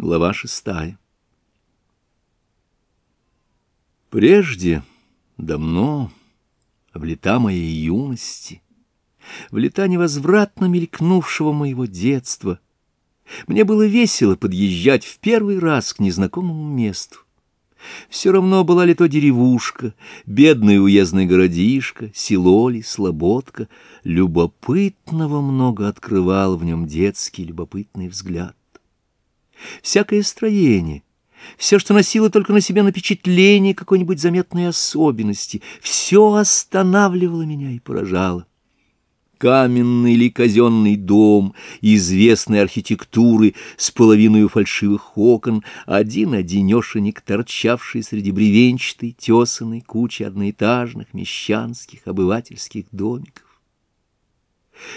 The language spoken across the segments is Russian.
Глава шестая. Прежде, давно, в лета моей юности, в лета невозвратно мелькнувшего моего детства, мне было весело подъезжать в первый раз к незнакомому месту. Все равно была ли то деревушка, бедный уездный городишко, село ли, слободка, любопытного много открывал в нем детский любопытный взгляд. Всякое строение, все, что носило только на себе напечатление какой-нибудь заметной особенности, все останавливало меня и поражало каменный или казенный дом известной архитектуры с половиной фальшивых окон, один-одинешенек, торчавший среди бревенчатой, тесанной кучи одноэтажных мещанских обывательских домиков.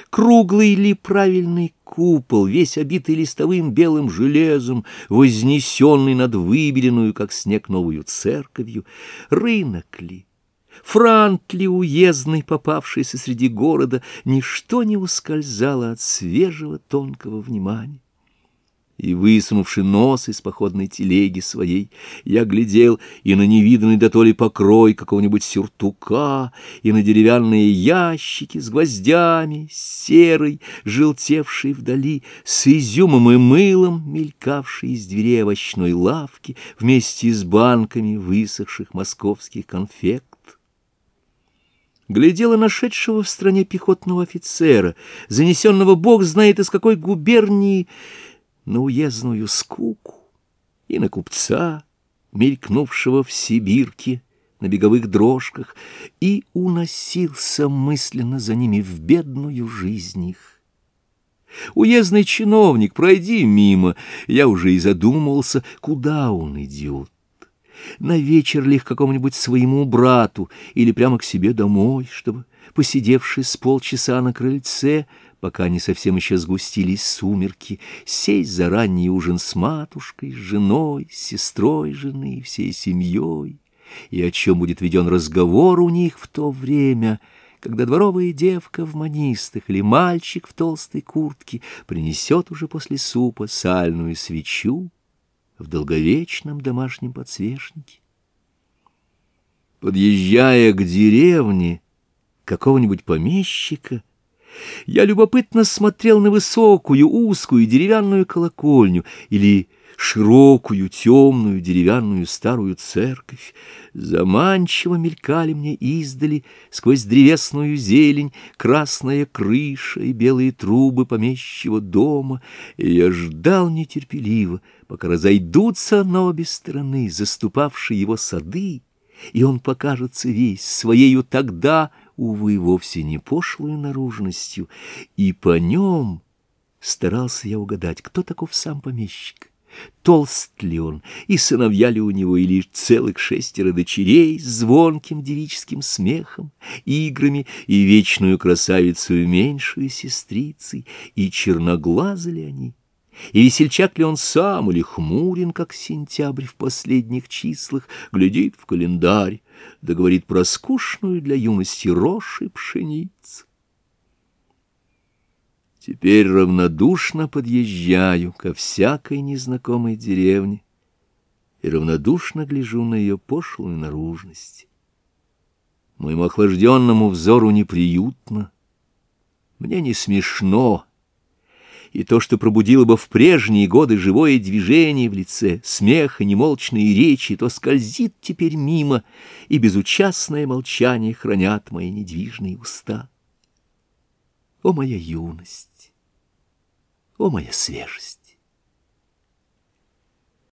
Круглый ли правильный купол, весь обитый листовым белым железом, вознесенный над выбеленную, как снег, новую церковью, рынок ли, Франт ли уездный, попавшийся среди города, ничто не ускользало от свежего тонкого внимания. И, высунувши нос из походной телеги своей, я глядел и на невиданный дотоле покрой какого-нибудь сюртука, и на деревянные ящики с гвоздями, серый, желтевший вдали, с изюмом и мылом, мелькавший из дверей овощной лавки вместе с банками высохших московских конфект глядела нашедшего в стране пехотного офицера, занесенного бог знает из какой губернии, на уездную скуку и на купца, мелькнувшего в Сибирке на беговых дрожках, и уносился мысленно за ними в бедную жизнь их. Уездный чиновник, пройди мимо, я уже и задумывался, куда он идет на вечер ли к какому-нибудь своему брату или прямо к себе домой, чтобы, посидевший с полчаса на крыльце, пока не совсем еще сгустились сумерки, сесть за ранний ужин с матушкой, с женой, с сестрой жены, всей семьей, и о чем будет веден разговор у них в то время, когда дворовая девка в манистах или мальчик в толстой куртке принесет уже после супа сальную свечу, в долговечном домашнем подсвечнике. Подъезжая к деревне какого-нибудь помещика, я любопытно смотрел на высокую, узкую деревянную колокольню или широкую, темную, деревянную старую церковь. Заманчиво мелькали мне издали сквозь древесную зелень красная крыша и белые трубы помещего дома, и я ждал нетерпеливо, пока разойдутся на обе стороны заступавшие его сады, и он покажется весь своею тогда, увы, вовсе не пошлую наружностью, и по нем старался я угадать, кто таков сам помещик. Толст ли он, и сыновья ли у него, или целых шестеро дочерей с звонким девическим смехом, играми и вечную красавицу меньшую сестрицей, и черноглазы ли они, и весельчак ли он сам, или хмурен, как сентябрь в последних числах, глядит в календарь, да говорит про скучную для юности рожь и пшеницу. Теперь равнодушно подъезжаю ко всякой незнакомой деревне и равнодушно гляжу на ее пошлую наружность. Моему охлажденному взору неприютно, мне не смешно, и то, что пробудило бы в прежние годы живое движение в лице, смех и немолчные речи, то скользит теперь мимо, и безучастное молчание хранят мои недвижные уста. О, моя юность! О, моя свежесть!